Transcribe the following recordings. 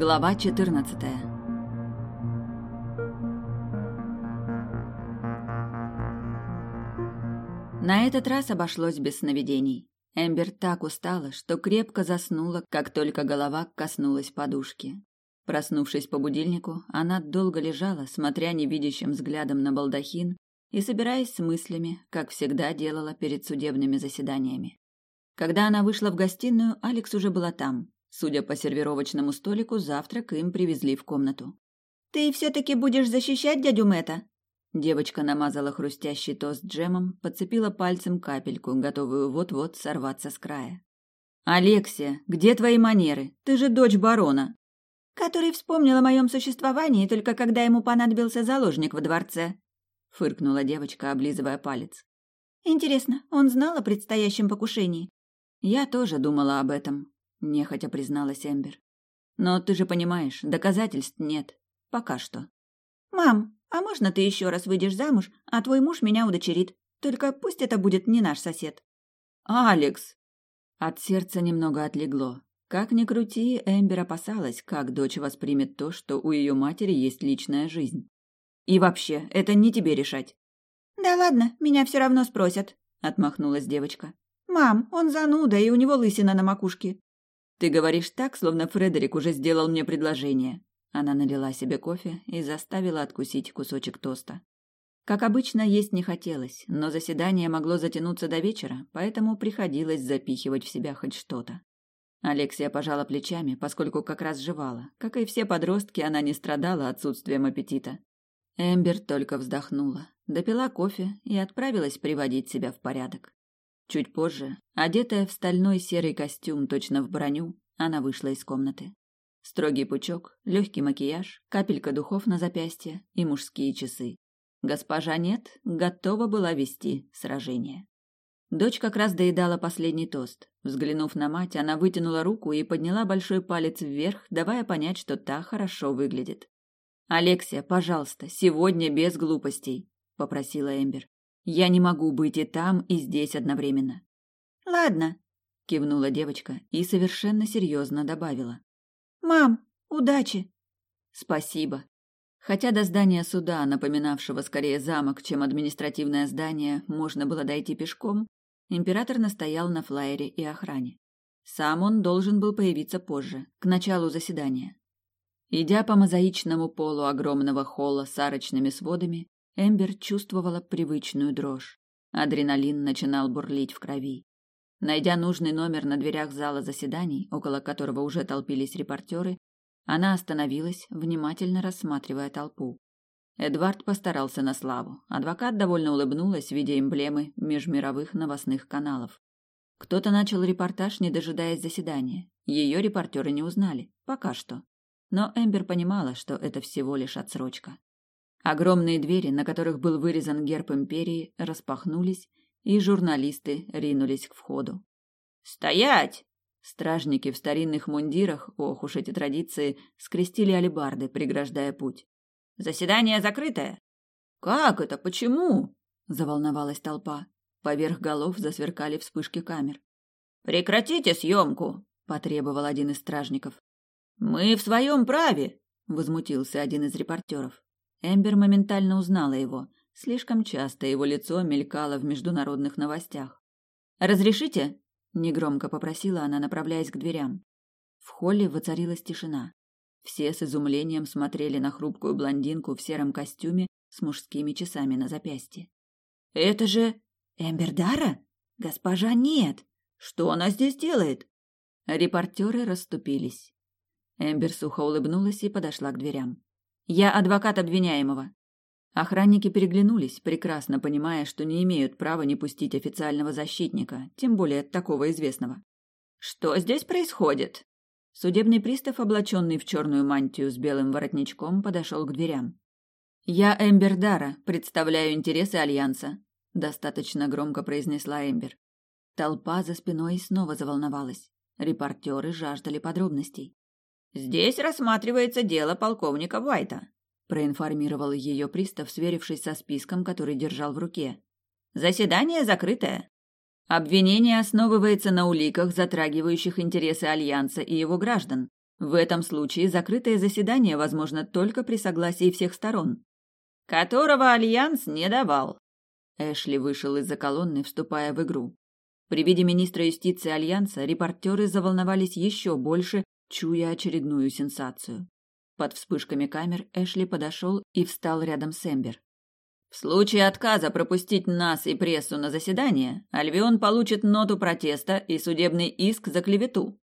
Глава 14. На этот раз обошлось без сновидений. Эмбер так устала, что крепко заснула, как только голова коснулась подушки. Проснувшись по будильнику, она долго лежала, смотря невидящим взглядом на балдахин и собираясь с мыслями, как всегда делала перед судебными заседаниями. Когда она вышла в гостиную, Алекс уже была там. Судя по сервировочному столику, завтрак им привезли в комнату. «Ты все-таки будешь защищать дядю Мэтта?» Девочка намазала хрустящий тост джемом, подцепила пальцем капельку, готовую вот-вот сорваться с края. «Алексия, где твои манеры? Ты же дочь барона!» «Который вспомнил о моем существовании только когда ему понадобился заложник во дворце», — фыркнула девочка, облизывая палец. «Интересно, он знал о предстоящем покушении?» «Я тоже думала об этом», — нехотя призналась Эмбер. «Но ты же понимаешь, доказательств нет. Пока что». «Мам, а можно ты еще раз выйдешь замуж, а твой муж меня удочерит? Только пусть это будет не наш сосед». «Алекс!» От сердца немного отлегло. Как ни крути, Эмбер опасалась, как дочь воспримет то, что у ее матери есть личная жизнь. «И вообще, это не тебе решать». «Да ладно, меня все равно спросят», — отмахнулась девочка. «Мам, он зануда, и у него лысина на макушке». «Ты говоришь так, словно Фредерик уже сделал мне предложение». Она налила себе кофе и заставила откусить кусочек тоста. Как обычно, есть не хотелось, но заседание могло затянуться до вечера, поэтому приходилось запихивать в себя хоть что-то. Алексия пожала плечами, поскольку как раз жевала. Как и все подростки, она не страдала отсутствием аппетита. Эмбер только вздохнула, допила кофе и отправилась приводить себя в порядок. Чуть позже, одетая в стальной серый костюм точно в броню, она вышла из комнаты. Строгий пучок, легкий макияж, капелька духов на запястье и мужские часы. Госпожа Нет готова была вести сражение. Дочь как раз доедала последний тост. Взглянув на мать, она вытянула руку и подняла большой палец вверх, давая понять, что та хорошо выглядит. «Алексия, пожалуйста, сегодня без глупостей», — попросила Эмбер. «Я не могу быть и там, и здесь одновременно». «Ладно», — кивнула девочка и совершенно серьезно добавила. «Мам, удачи!» «Спасибо». Хотя до здания суда, напоминавшего скорее замок, чем административное здание, можно было дойти пешком, император настоял на флайере и охране. Сам он должен был появиться позже, к началу заседания. Идя по мозаичному полу огромного холла с арочными сводами, Эмбер чувствовала привычную дрожь. Адреналин начинал бурлить в крови. Найдя нужный номер на дверях зала заседаний, около которого уже толпились репортеры, она остановилась, внимательно рассматривая толпу. Эдвард постарался на славу. Адвокат довольно улыбнулась, видя эмблемы межмировых новостных каналов. Кто-то начал репортаж, не дожидаясь заседания. Ее репортеры не узнали. Пока что. Но Эмбер понимала, что это всего лишь отсрочка. Огромные двери, на которых был вырезан герб империи, распахнулись, и журналисты ринулись к входу. «Стоять!» Стражники в старинных мундирах, ох уж эти традиции, скрестили алебарды, преграждая путь. «Заседание закрытое!» «Как это? Почему?» – заволновалась толпа. Поверх голов засверкали вспышки камер. «Прекратите съемку!» – потребовал один из стражников. «Мы в своем праве!» – возмутился один из репортеров. Эмбер моментально узнала его – Слишком часто его лицо мелькало в международных новостях. «Разрешите?» – негромко попросила она, направляясь к дверям. В холле воцарилась тишина. Все с изумлением смотрели на хрупкую блондинку в сером костюме с мужскими часами на запястье. «Это же Эмбердара? Госпожа нет! Что она здесь делает?» Репортеры расступились. Эмбер сухо улыбнулась и подошла к дверям. «Я адвокат обвиняемого. Охранники переглянулись, прекрасно понимая, что не имеют права не пустить официального защитника, тем более такого известного. «Что здесь происходит?» Судебный пристав, облаченный в черную мантию с белым воротничком, подошел к дверям. «Я Эмбер Дара, представляю интересы Альянса», — достаточно громко произнесла Эмбер. Толпа за спиной снова заволновалась. Репортеры жаждали подробностей. «Здесь рассматривается дело полковника Вайта», проинформировал ее пристав, сверившись со списком, который держал в руке. Заседание закрытое. Обвинение основывается на уликах, затрагивающих интересы альянса и его граждан, В этом случае закрытое заседание возможно только при согласии всех сторон. Которого Альянс не давал. Эшли вышел из-за колонны, вступая в игру. При виде министра юстиции Альянса репортеры заволновались еще больше, чуя очередную сенсацию. Под вспышками камер Эшли подошел и встал рядом с Эмбер. В случае отказа пропустить нас и прессу на заседание, Альвион получит ноту протеста и судебный иск за клевету.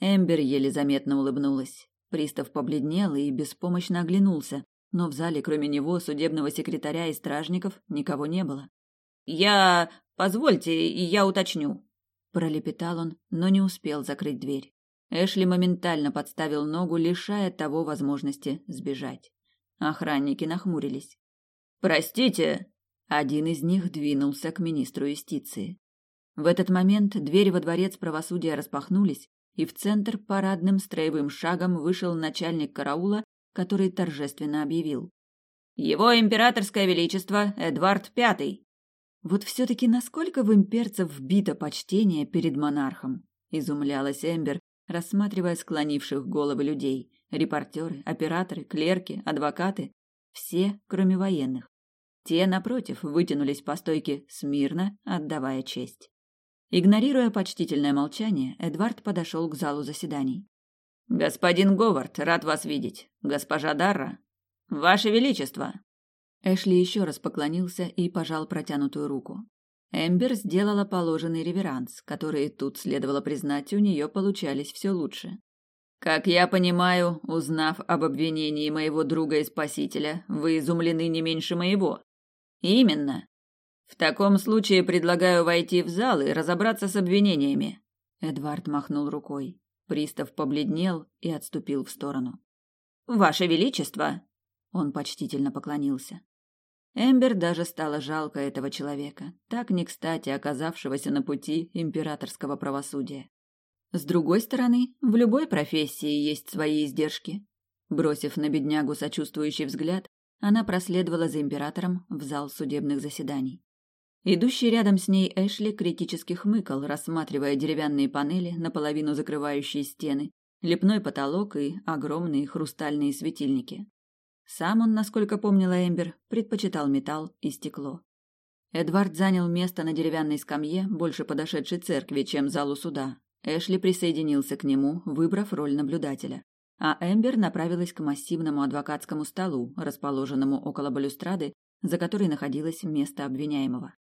Эмбер еле заметно улыбнулась. Пристав побледнел и беспомощно оглянулся, но в зале кроме него, судебного секретаря и стражников никого не было. «Я... Позвольте, я уточню», — пролепетал он, но не успел закрыть дверь. Эшли моментально подставил ногу, лишая того возможности сбежать. Охранники нахмурились. «Простите!» Один из них двинулся к министру юстиции. В этот момент двери во дворец правосудия распахнулись, и в центр парадным строевым шагом вышел начальник караула, который торжественно объявил. «Его императорское величество Эдвард Пятый!» Вот все-таки насколько в имперцев вбито почтение перед монархом, изумлялась Эмбер, рассматривая склонивших головы людей. Репортеры, операторы, клерки, адвокаты. Все, кроме военных. Те, напротив, вытянулись по стойке смирно, отдавая честь. Игнорируя почтительное молчание, Эдвард подошел к залу заседаний. «Господин Говард, рад вас видеть. Госпожа Дарра. Ваше Величество!» Эшли еще раз поклонился и пожал протянутую руку. Эмбер сделала положенный реверанс, который тут следовало признать, у нее получались все лучше. Как я понимаю, узнав об обвинении моего друга и спасителя, вы изумлены не меньше моего. Именно. В таком случае предлагаю войти в зал и разобраться с обвинениями. Эдвард махнул рукой. Пристав побледнел и отступил в сторону. Ваше величество, он почтительно поклонился. Эмбер даже стало жалко этого человека, так не кстати оказавшегося на пути императорского правосудия. С другой стороны, в любой профессии есть свои издержки. Бросив на беднягу сочувствующий взгляд, она проследовала за императором в зал судебных заседаний. Идущий рядом с ней Эшли критически хмыкал, рассматривая деревянные панели, наполовину закрывающие стены, лепной потолок и огромные хрустальные светильники. Сам он, насколько помнила Эмбер, предпочитал металл и стекло. Эдвард занял место на деревянной скамье, больше подошедшей церкви, чем залу суда. Эшли присоединился к нему, выбрав роль наблюдателя. А Эмбер направилась к массивному адвокатскому столу, расположенному около балюстрады, за которой находилось место обвиняемого.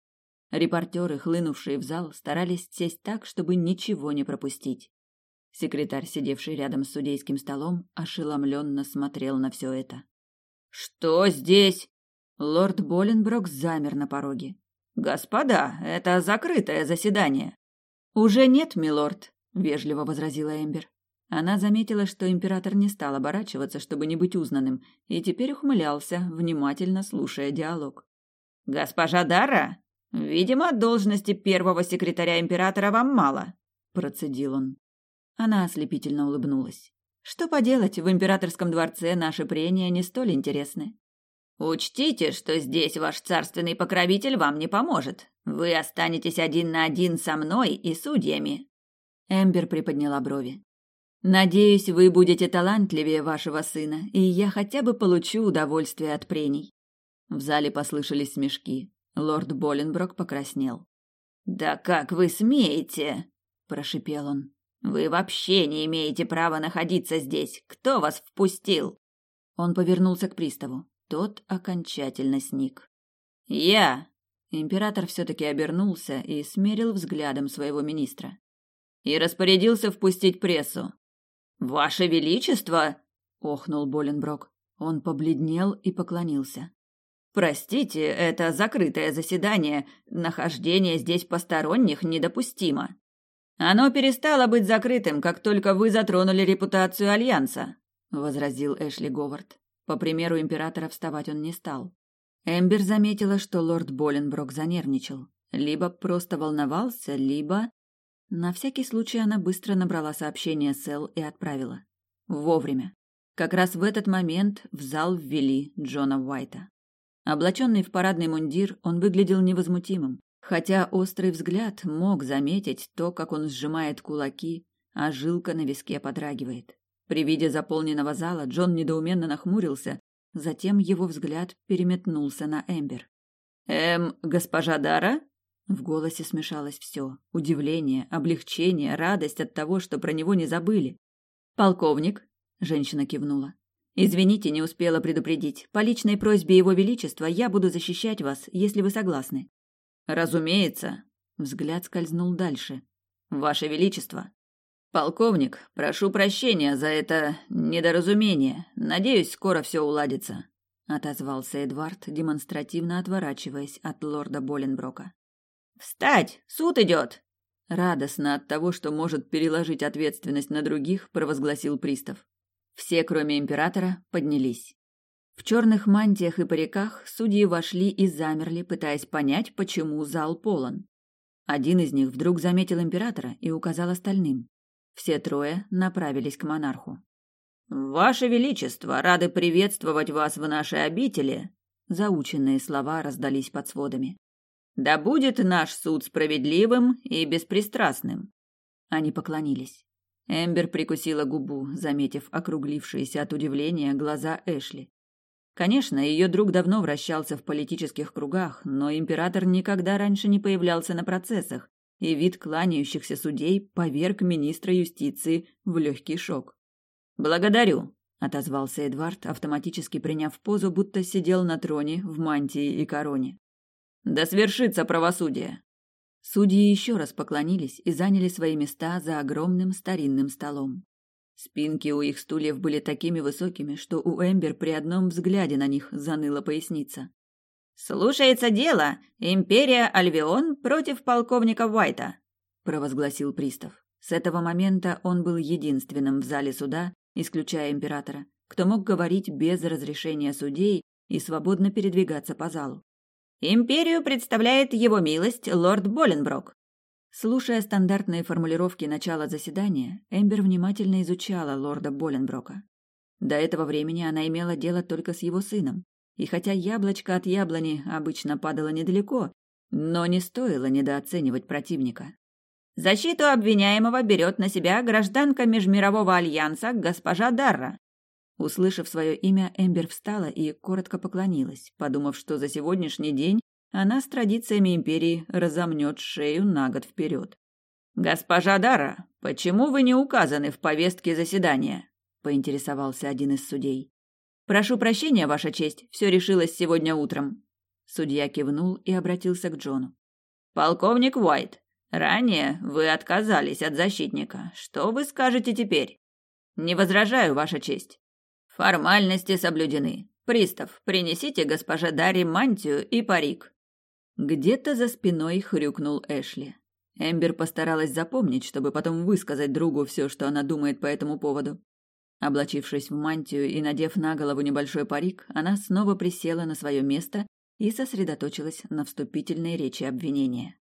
Репортеры, хлынувшие в зал, старались сесть так, чтобы ничего не пропустить. Секретарь, сидевший рядом с судейским столом, ошеломленно смотрел на все это. «Что здесь?» Лорд Боленброк замер на пороге. «Господа, это закрытое заседание». «Уже нет, милорд», — вежливо возразила Эмбер. Она заметила, что император не стал оборачиваться, чтобы не быть узнанным, и теперь ухмылялся, внимательно слушая диалог. «Госпожа Дара, видимо, должности первого секретаря императора вам мало», — процедил он. Она ослепительно улыбнулась. Что поделать, в императорском дворце наши прения не столь интересны. Учтите, что здесь ваш царственный покровитель вам не поможет. Вы останетесь один на один со мной и судьями. Эмбер приподняла брови. Надеюсь, вы будете талантливее вашего сына, и я хотя бы получу удовольствие от прений. В зале послышались смешки. Лорд Боленброк покраснел. Да как вы смеете? прошипел он. Вы вообще не имеете права находиться здесь. Кто вас впустил? Он повернулся к приставу. Тот окончательно сник. Я. Император все-таки обернулся и смерил взглядом своего министра. И распорядился впустить прессу. Ваше величество, охнул Боленброк. Он побледнел и поклонился. Простите, это закрытое заседание. Нахождение здесь посторонних недопустимо. Оно перестало быть закрытым, как только вы затронули репутацию альянса, возразил Эшли Говард. По примеру императора вставать он не стал. Эмбер заметила, что лорд Боленброк занервничал. Либо просто волновался, либо... На всякий случай она быстро набрала сообщение Сэл и отправила. Вовремя. Как раз в этот момент в зал ввели Джона Уайта. Облаченный в парадный мундир, он выглядел невозмутимым хотя острый взгляд мог заметить то, как он сжимает кулаки, а жилка на виске подрагивает. При виде заполненного зала Джон недоуменно нахмурился, затем его взгляд переметнулся на Эмбер. «Эм, госпожа Дара?» В голосе смешалось все: удивление, облегчение, радость от того, что про него не забыли. «Полковник?» – женщина кивнула. «Извините, не успела предупредить. По личной просьбе Его Величества я буду защищать вас, если вы согласны». «Разумеется». Взгляд скользнул дальше. «Ваше Величество». «Полковник, прошу прощения за это недоразумение. Надеюсь, скоро все уладится», — отозвался Эдвард, демонстративно отворачиваясь от лорда Боленброка. «Встать! Суд идет!» Радостно от того, что может переложить ответственность на других, провозгласил пристав. Все, кроме императора, поднялись. В черных мантиях и париках судьи вошли и замерли, пытаясь понять, почему зал полон. Один из них вдруг заметил императора и указал остальным. Все трое направились к монарху. «Ваше Величество, рады приветствовать вас в нашей обители!» Заученные слова раздались под сводами. Да будет наш суд справедливым и беспристрастным. Они поклонились. Эмбер прикусила губу, заметив округлившиеся от удивления глаза Эшли. Конечно, ее друг давно вращался в политических кругах, но император никогда раньше не появлялся на процессах, и вид кланяющихся судей поверг министра юстиции в легкий шок. «Благодарю», — отозвался Эдвард, автоматически приняв позу, будто сидел на троне в мантии и короне. Да свершится правосудие. Судьи еще раз поклонились и заняли свои места за огромным старинным столом. Спинки у их стульев были такими высокими, что у Эмбер при одном взгляде на них заныла поясница. «Слушается дело. Империя Альвион против полковника Уайта», – провозгласил пристав. С этого момента он был единственным в зале суда, исключая императора, кто мог говорить без разрешения судей и свободно передвигаться по залу. Империю представляет его милость лорд Боленброк. Слушая стандартные формулировки начала заседания, Эмбер внимательно изучала лорда Боленброка. До этого времени она имела дело только с его сыном, и хотя яблочко от яблони обычно падало недалеко, но не стоило недооценивать противника. Защиту обвиняемого берет на себя гражданка Межмирового альянса госпожа Дарра. Услышав свое имя, Эмбер встала и коротко поклонилась, подумав, что за сегодняшний день она с традициями империи разомнет шею на год вперед. «Госпожа Дара, почему вы не указаны в повестке заседания?» – поинтересовался один из судей. «Прошу прощения, Ваша честь, все решилось сегодня утром». Судья кивнул и обратился к Джону. «Полковник Уайт, ранее вы отказались от защитника. Что вы скажете теперь?» «Не возражаю, Ваша честь». Формальности соблюдены. Пристав, принесите госпоже Даре мантию и парик. Где-то за спиной хрюкнул Эшли. Эмбер постаралась запомнить, чтобы потом высказать другу все, что она думает по этому поводу. Облачившись в мантию и надев на голову небольшой парик, она снова присела на свое место и сосредоточилась на вступительной речи обвинения.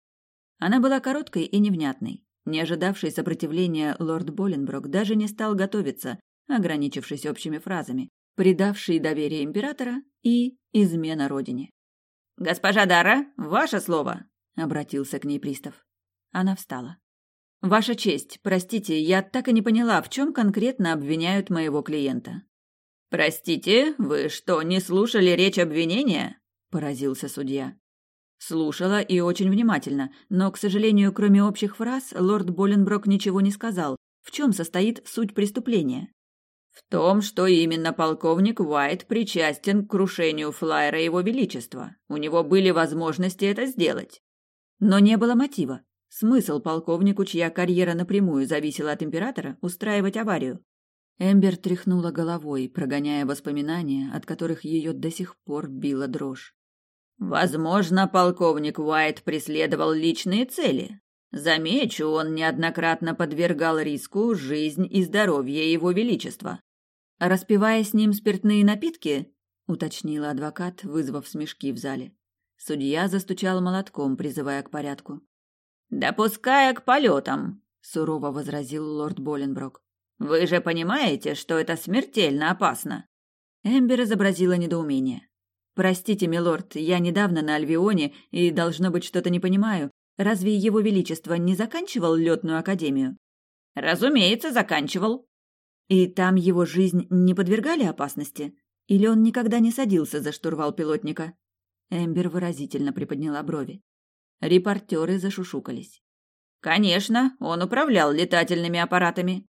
Она была короткой и невнятной. Не ожидавший сопротивления лорд Боленброк даже не стал готовиться, ограничившись общими фразами, предавший доверие императора и измена родине. «Госпожа Дара, ваше слово!» — обратился к ней пристав. Она встала. «Ваша честь, простите, я так и не поняла, в чем конкретно обвиняют моего клиента». «Простите, вы что, не слушали речь обвинения?» – поразился судья. Слушала и очень внимательно, но, к сожалению, кроме общих фраз, лорд Боленброк ничего не сказал, в чем состоит суть преступления. В том, что именно полковник Уайт причастен к крушению флайера Его Величества. У него были возможности это сделать. Но не было мотива. Смысл полковнику, чья карьера напрямую зависела от императора, устраивать аварию. Эмбер тряхнула головой, прогоняя воспоминания, от которых ее до сих пор била дрожь. Возможно, полковник Уайт преследовал личные цели. Замечу, он неоднократно подвергал риску жизнь и здоровье его величества. Распивая с ним спиртные напитки, уточнила адвокат, вызвав смешки в зале. Судья застучал молотком, призывая к порядку. «Допуская к полетам», — сурово возразил лорд Боленброк. «Вы же понимаете, что это смертельно опасно?» Эмбер изобразила недоумение. «Простите, милорд, я недавно на Альвионе и, должно быть, что-то не понимаю. Разве его величество не заканчивал летную академию?» «Разумеется, заканчивал», И там его жизнь не подвергали опасности? Или он никогда не садился за штурвал пилотника? Эмбер выразительно приподняла брови. Репортеры зашушукались. Конечно, он управлял летательными аппаратами.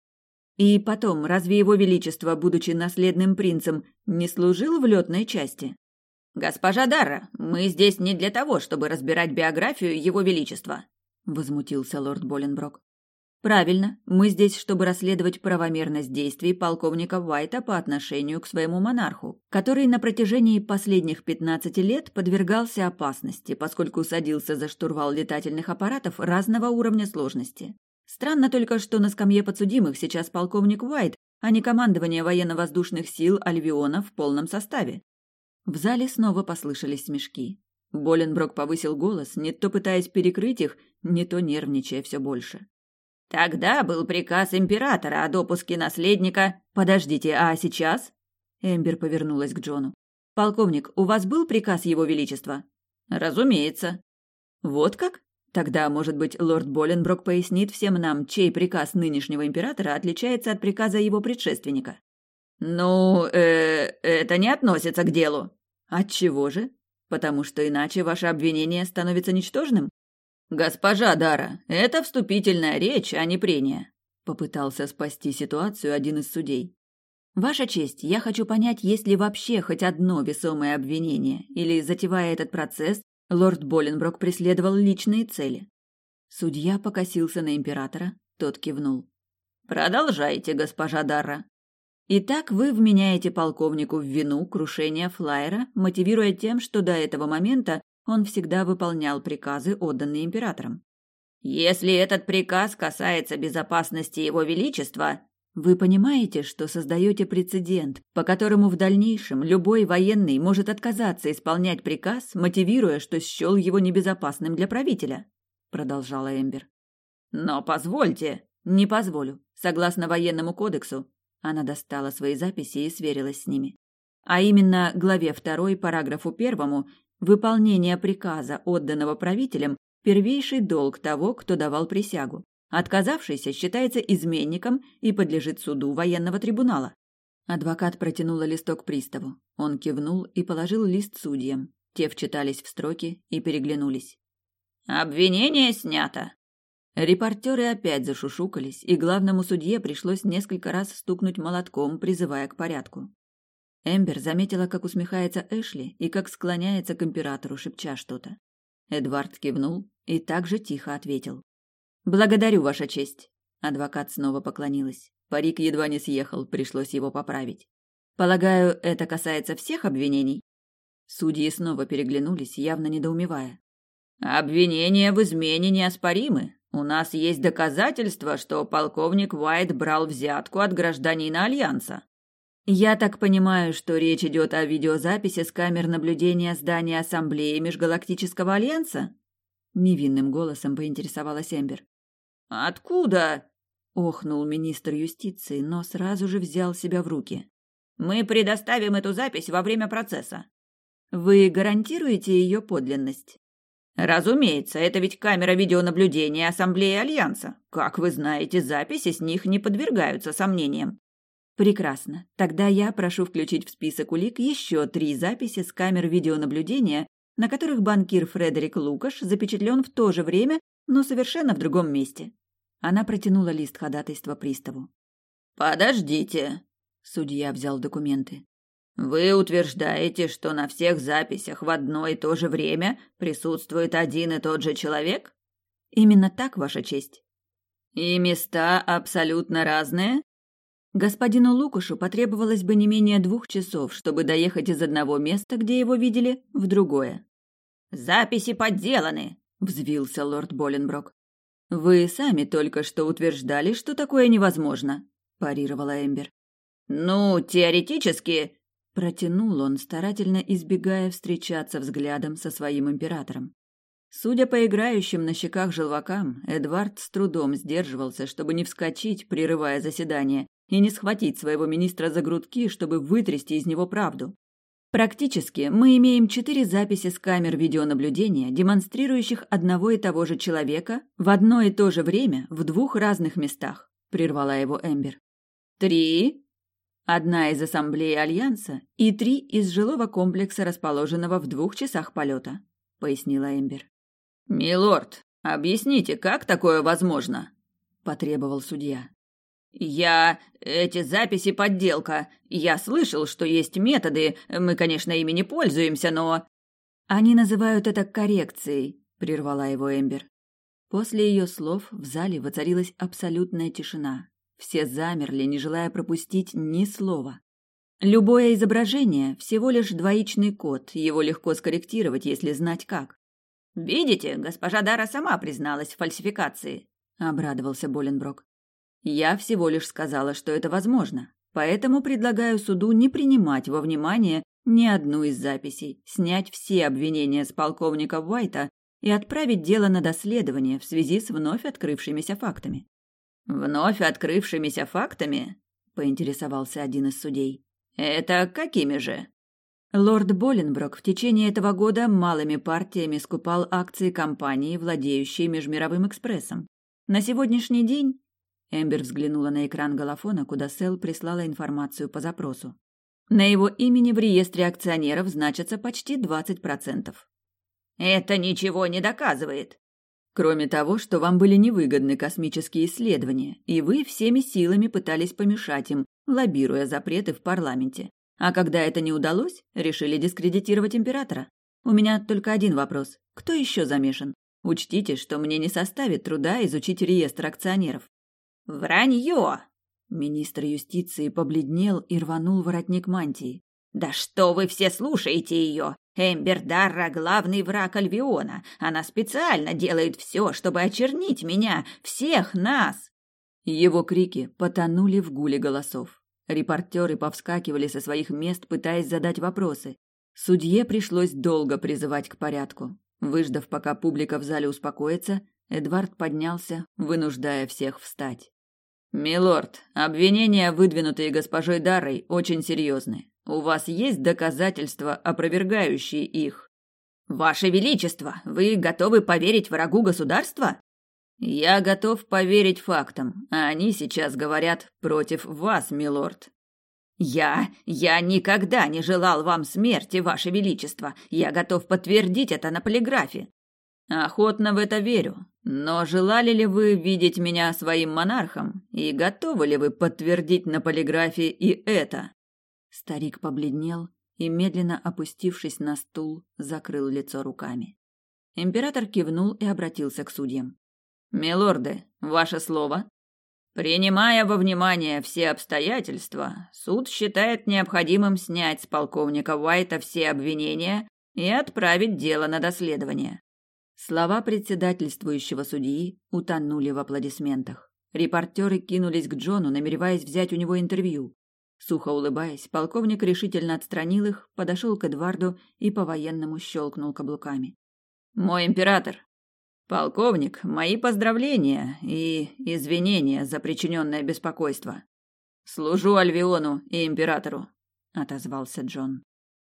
И потом, разве его величество, будучи наследным принцем, не служил в летной части? Госпожа Дара, мы здесь не для того, чтобы разбирать биографию его величества, возмутился лорд Боленброк. Правильно, мы здесь, чтобы расследовать правомерность действий полковника Уайта по отношению к своему монарху, который на протяжении последних 15 лет подвергался опасности, поскольку садился за штурвал летательных аппаратов разного уровня сложности. Странно только, что на скамье подсудимых сейчас полковник Уайт, а не командование военно-воздушных сил Альвиона в полном составе. В зале снова послышались смешки. Боленброк повысил голос, не то пытаясь перекрыть их, не то нервничая все больше. Тогда был приказ императора о допуске наследника. Подождите, а сейчас? Эмбер повернулась к Джону. Полковник, у вас был приказ его величества? Разумеется. Вот как? Тогда, может быть, лорд Боленброк пояснит всем нам, чей приказ нынешнего императора отличается от приказа его предшественника. Ну, э, это не относится к делу. Отчего же? Потому что иначе ваше обвинение становится ничтожным? «Госпожа Дара, это вступительная речь, а не прения», — попытался спасти ситуацию один из судей. «Ваша честь, я хочу понять, есть ли вообще хоть одно весомое обвинение, или, затевая этот процесс, лорд Боленброк преследовал личные цели». Судья покосился на императора, тот кивнул. «Продолжайте, госпожа Дара». Итак, вы вменяете полковнику в вину крушения флайера, мотивируя тем, что до этого момента он всегда выполнял приказы, отданные императором. Если этот приказ касается безопасности его величества, вы понимаете, что создаете прецедент, по которому в дальнейшем любой военный может отказаться исполнять приказ, мотивируя, что счел его небезопасным для правителя, продолжала Эмбер. Но позвольте, не позволю. Согласно военному кодексу, она достала свои записи и сверилась с ними. А именно главе 2, параграфу 1 Выполнение приказа, отданного правителем, первейший долг того, кто давал присягу. Отказавшийся считается изменником и подлежит суду военного трибунала. Адвокат протянула листок приставу. Он кивнул и положил лист судьям. Те вчитались в строки и переглянулись. «Обвинение снято!» Репортеры опять зашушукались, и главному судье пришлось несколько раз стукнуть молотком, призывая к порядку. Эмбер заметила, как усмехается Эшли и как склоняется к императору, шепча что-то. Эдвард кивнул и также тихо ответил. «Благодарю, Ваша честь!» Адвокат снова поклонилась. Парик едва не съехал, пришлось его поправить. «Полагаю, это касается всех обвинений?» Судьи снова переглянулись, явно недоумевая. «Обвинения в измене неоспоримы. У нас есть доказательства, что полковник Уайт брал взятку от гражданина Альянса. Я так понимаю, что речь идет о видеозаписи с камер наблюдения здания Ассамблеи Межгалактического Альянса? Невинным голосом поинтересовалась Эмбер. Откуда? охнул министр юстиции, но сразу же взял себя в руки. Мы предоставим эту запись во время процесса. Вы гарантируете ее подлинность? Разумеется, это ведь камера видеонаблюдения Ассамблеи Альянса. Как вы знаете, записи с них не подвергаются сомнениям. Прекрасно. Тогда я прошу включить в список улик еще три записи с камер видеонаблюдения, на которых банкир Фредерик Лукаш запечатлен в то же время, но совершенно в другом месте. Она протянула лист ходатайства приставу. «Подождите», — судья взял документы. «Вы утверждаете, что на всех записях в одно и то же время присутствует один и тот же человек?» «Именно так, Ваша честь». «И места абсолютно разные?» Господину Лукушу потребовалось бы не менее двух часов, чтобы доехать из одного места, где его видели, в другое. «Записи подделаны!» — взвился лорд Боленброк. «Вы сами только что утверждали, что такое невозможно», — парировала Эмбер. «Ну, теоретически...» — протянул он, старательно избегая встречаться взглядом со своим императором. Судя по играющим на щеках желвакам, Эдвард с трудом сдерживался, чтобы не вскочить, прерывая заседание, и не схватить своего министра за грудки, чтобы вытрясти из него правду. Практически мы имеем четыре записи с камер видеонаблюдения, демонстрирующих одного и того же человека в одно и то же время в двух разных местах, прервала его Эмбер. Три. Одна из ассамблей Альянса и три из жилого комплекса, расположенного в двух часах полета, пояснила Эмбер. Милорд, объясните, как такое возможно? потребовал судья. Я... Эти записи подделка. Я слышал, что есть методы. Мы, конечно, ими не пользуемся, но... Они называют это коррекцией, прервала его Эмбер. После ее слов в зале воцарилась абсолютная тишина. Все замерли, не желая пропустить ни слова. Любое изображение – всего лишь двоичный код, его легко скорректировать, если знать как. «Видите, госпожа Дара сама призналась в фальсификации», – обрадовался Боленброк. Я всего лишь сказала, что это возможно, поэтому предлагаю суду не принимать во внимание ни одну из записей, снять все обвинения с полковника Уайта и отправить дело на доследование в связи с вновь открывшимися фактами. Вновь открывшимися фактами? поинтересовался один из судей. Это какими же? Лорд Боленброк в течение этого года малыми партиями скупал акции компании, владеющей Межмировым экспрессом. На сегодняшний день Эмбер взглянула на экран голофона, куда Сэл прислала информацию по запросу. На его имени в реестре акционеров значится почти 20%. Это ничего не доказывает. Кроме того, что вам были невыгодны космические исследования, и вы всеми силами пытались помешать им, лоббируя запреты в парламенте. А когда это не удалось, решили дискредитировать императора. У меня только один вопрос. Кто еще замешан? Учтите, что мне не составит труда изучить реестр акционеров. Вранье! Министр юстиции побледнел и рванул воротник мантии. Да что вы все слушаете ее? Эмбер Дарра — главный враг Альвиона. Она специально делает все, чтобы очернить меня, всех нас. Его крики потонули в гуле голосов. Репортеры повскакивали со своих мест, пытаясь задать вопросы. Судье пришлось долго призывать к порядку. Выждав, пока публика в зале успокоится, Эдвард поднялся, вынуждая всех встать. «Милорд, обвинения, выдвинутые госпожой Дарой, очень серьезны. У вас есть доказательства, опровергающие их?» «Ваше Величество, вы готовы поверить врагу государства?» «Я готов поверить фактам, а они сейчас говорят против вас, милорд». «Я... я никогда не желал вам смерти, Ваше Величество. Я готов подтвердить это на полиграфе». Охотно в это верю. Но желали ли вы видеть меня своим монархом и готовы ли вы подтвердить на полиграфе и это? Старик побледнел и медленно опустившись на стул, закрыл лицо руками. Император кивнул и обратился к судьям. Милорды, ваше слово. Принимая во внимание все обстоятельства, суд считает необходимым снять с полковника Уайта все обвинения и отправить дело на доследование. Слова председательствующего судьи утонули в аплодисментах. Репортеры кинулись к Джону, намереваясь взять у него интервью. Сухо улыбаясь, полковник решительно отстранил их, подошел к Эдварду и по-военному щелкнул каблуками. «Мой император! Полковник, мои поздравления и извинения за причиненное беспокойство. Служу Альвиону и императору», — отозвался Джон.